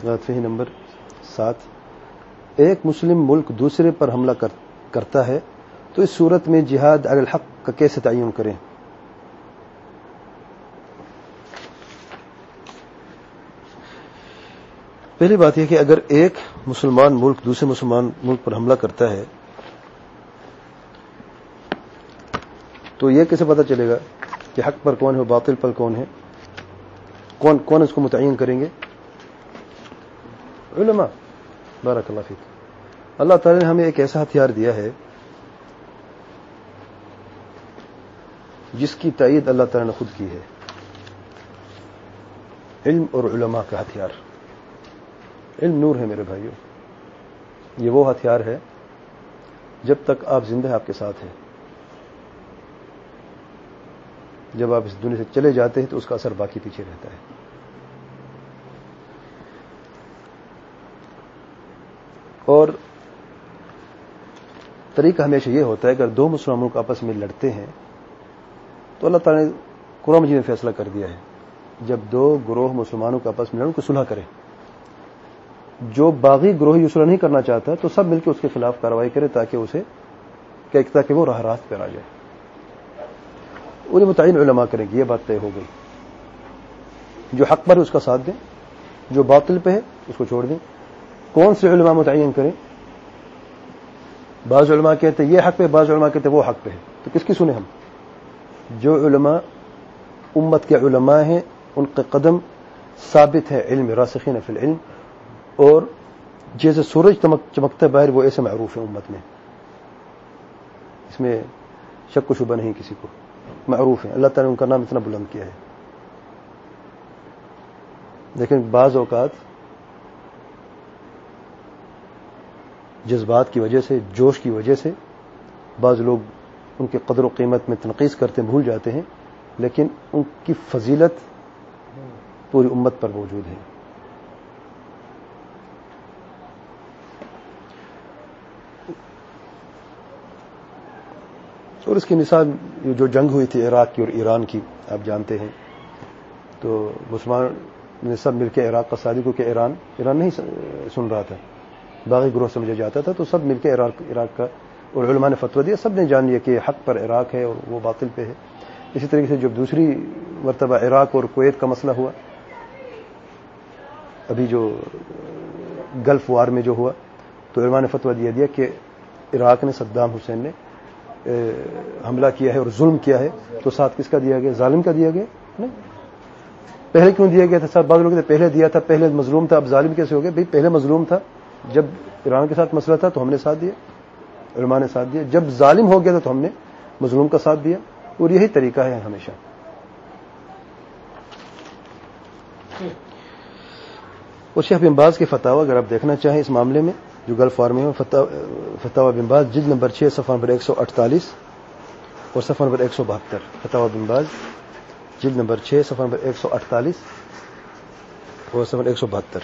فہی number سات۔ ایک مسلم ملک دوسرے پر حملہ کرتا ہے، تو اس صورت میں جہاد علی الحق کا کیسے تعین کریں؟ پہلی بات یہ کہ اگر ایک مسلمان ملک دوسرے مسلمان ملک پر حملہ کرتا ہے، تو یہ کیسے پتا چلے گا کہ حق پر کون ہے باطل پر کون ہے؟ کون کون اس کو متعین کریں گے؟ علماء بارک اللہ فیک اللہ تعالی نے ہمیں ایک ایسا ہتھیار دیا ہے، جس کی تائید اللہ تعالی نے خود کی ہے۔ علم اور علماء کا ہتھیار۔ علم نور ہے میرے بھائیوں یہ وہ ہتھیار ہے، جب تک آپ زندہ آپ کے ساتھ ہیں۔ جب آپ اس دنیا سے چلے جاتے ہیں، تو اس کا اثر باقی پیچھے رہتا ہے۔ اور طریقہ ہمیشہ یہ ہوتا ہے اگر دو مسلمانوں کو آپس میں لڑتے ہیں، تو اللہ تعالیٰ نے قرآن مجید نے فیصلہ کر دیا ہے، جب دو گروہ مسلمانوں کا آپس میں لڑ کو صلح کرے جو باغی گروہ یہ صلح نہیں کرنا چاہتا، تو سب مل کے اس کے خلاف کاروائی کرے تاکہ اسے تاکہ وہ راہ راست پر آ جائے۔ انہیں متعین علماء کریں گے، یہ بات طے ہو گئی۔ جو حق پر اس کا ساتھ دیں، جو باطل پہ ہے، اس کو چھوڑ دیں۔ کون سے علماء متعین کریں؟ بعض علماء کہتے ہیں یہ حق پہ، بعض علماء کہتے ہیں وہ حق پہ ہے۔ تو کس کی سنیں ہم؟ جو علماء، امت کے علماء ہیں، ان کا قدم ثابت ہے علم، راسخین فی العلم، اور جیسے سورج چمکتا باہر، وہ ایسے معروف ہے امت میں۔ اس میں شک و شبہ نہیں کسی کو۔ معروف ہیں۔ اللہ تعالیٰ نے ان کا نام اتنا بلند کیا ہے۔ لیکن بعض اوقات جذبات کی وجہ سے، جوش کی وجہ سے بعض لوگ ان کے قدر و قیمت میں تنقید کرتے بھول جاتے ہیں، لیکن ان کی فضیلت پوری امت پر موجود ہے۔ اور اس کی مثال جو جنگ ہوئی تھی عراق کی اور ایران کی، آپ جانتے ہیں۔ تو مسلمان نے سب مل کے عراق کا سادی کو کہ ایران ایران نہیں سن رہا تھا۔ باغی گروہ سمجھا جاتا تھا تو سب مل کے عراق عراق کا اور علماء نے فتویٰ دیا، سب نے جان لیا کہ حق پر عراق ہے اور وہ باطل پہ ہے۔ اسی طریقے سے جب دوسری مرتبہ عراق اور کویت کا مسئلہ ہوا، ابھی جو گلف وار میں جو ہوا، تو علماء نے فتویٰ دیا دیا کہ عراق نے صدام حسین نے حملہ کیا ہے اور ظلم کیا ہے۔ تو ساتھ کس کا دیا گیا؟ ظالم کا دیا گیا؟ نہیں۔ پہلے کیوں دیا گیا تھا؟ سب بعض لوگ پہلے دیا تھا، پہلے مظلوم تھا، اب ظالم کیسے ہو گیا بھائی، پہلے مظلوم تھا۔ جب ایران کے ساتھ مسئلہ تھا تو ہم نے ساتھ دیا، علماء نے ساتھ دیا۔ جب ظالم ہو گیا تھا تو ہم نے مظلوم کا ساتھ دیا۔ اور یہی طریقہ ہے ہمیشہ۔ اور شیخ بمباز کے فتح اگر آپ دیکھنا چاہیں اس معاملے میں، جو گلف وار میں فتح بمباز جلد نمبر چھ، صفحہ نمبر ایک سو اٹتالیس اور صفحہ نمبر ایک سو بہتر۔ فتح بمباز جلد نمبر چھ، صفحہ نمبر ایک سو اٹتالیس اور صفحہ ایک سو بہتر۔